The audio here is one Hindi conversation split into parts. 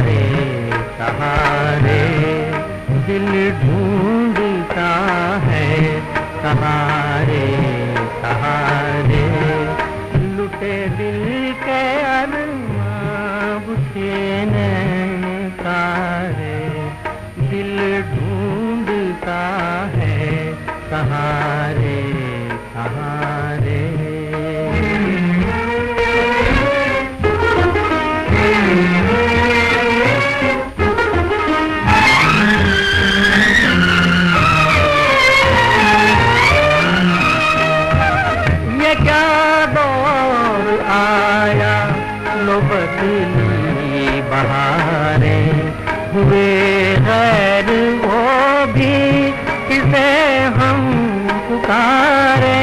सहारे सहारे दिल ढूंढता है सहारे हुए गैर, वो भी किसे हम पुकारे।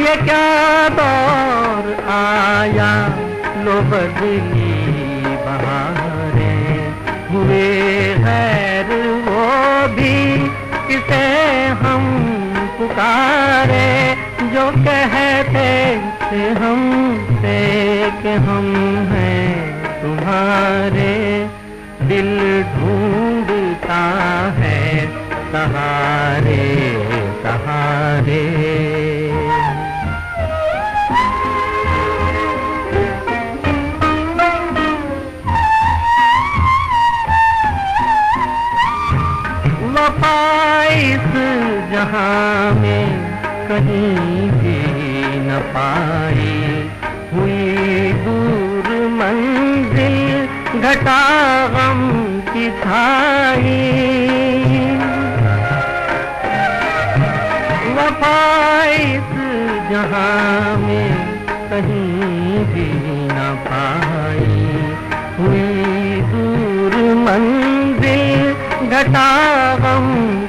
ये क्या दौर आया लो बदली बहारें। हुए गैर, वो भी किसे हम पुकारे। जो कहते थे हमसे कि हम हैं, तुम्हारे दिल ढूंढता है, सहारे सहारे। वफा इस जहाँ में कहीं भी पाई हुई दूर मंजिल घटा की छाई। वफा इस जहाँ में कहीं भी न पाई। हुई दूर मंजिल घटा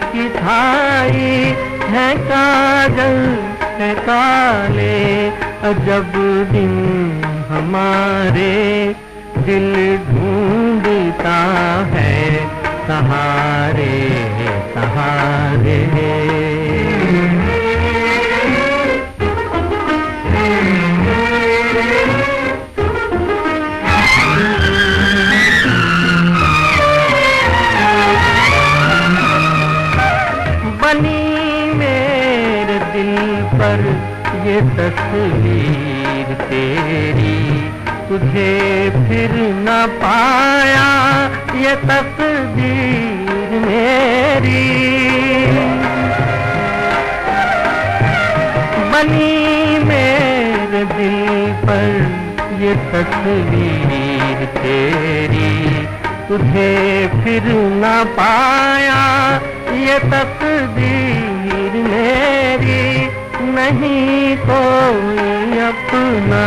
की छाई। है काजल है काले अजब दिन हमारे दिल ढूंढता है सहारे सहारे। बनी दिल पर ये तस्वीर तेरी। तुझे फिर न पाया ये तस्वीर मेरी। बनी मेरे दिल पर ये तस्वीर तेरी। तुझे फिर न पाया ये मेरी नहीं तो कोई अपना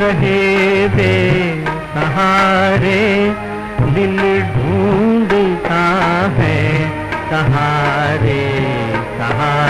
रहे दे सहारे। दिल ढूंढता है सहारे सहारे।